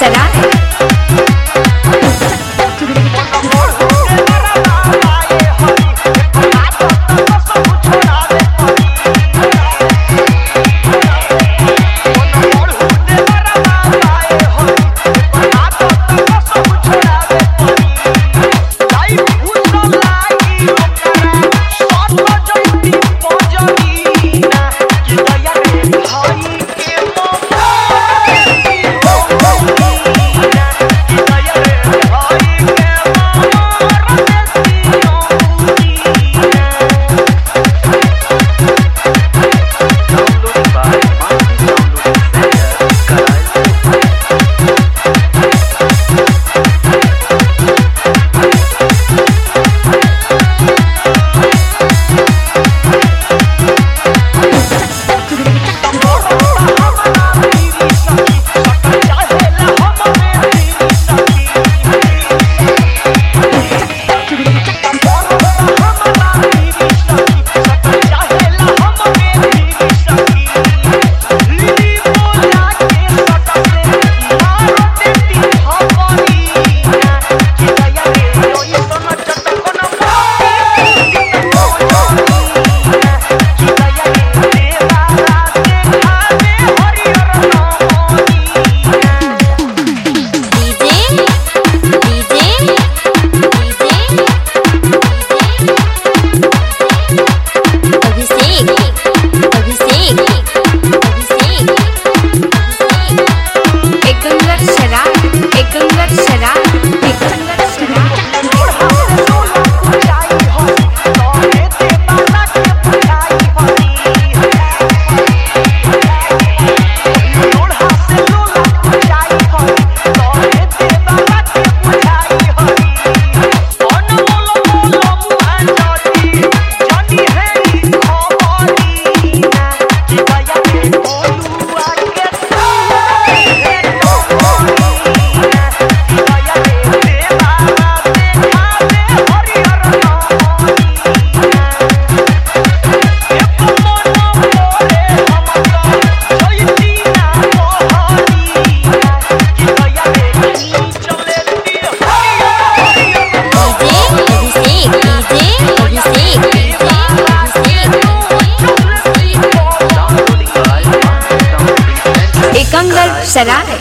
Sarai será?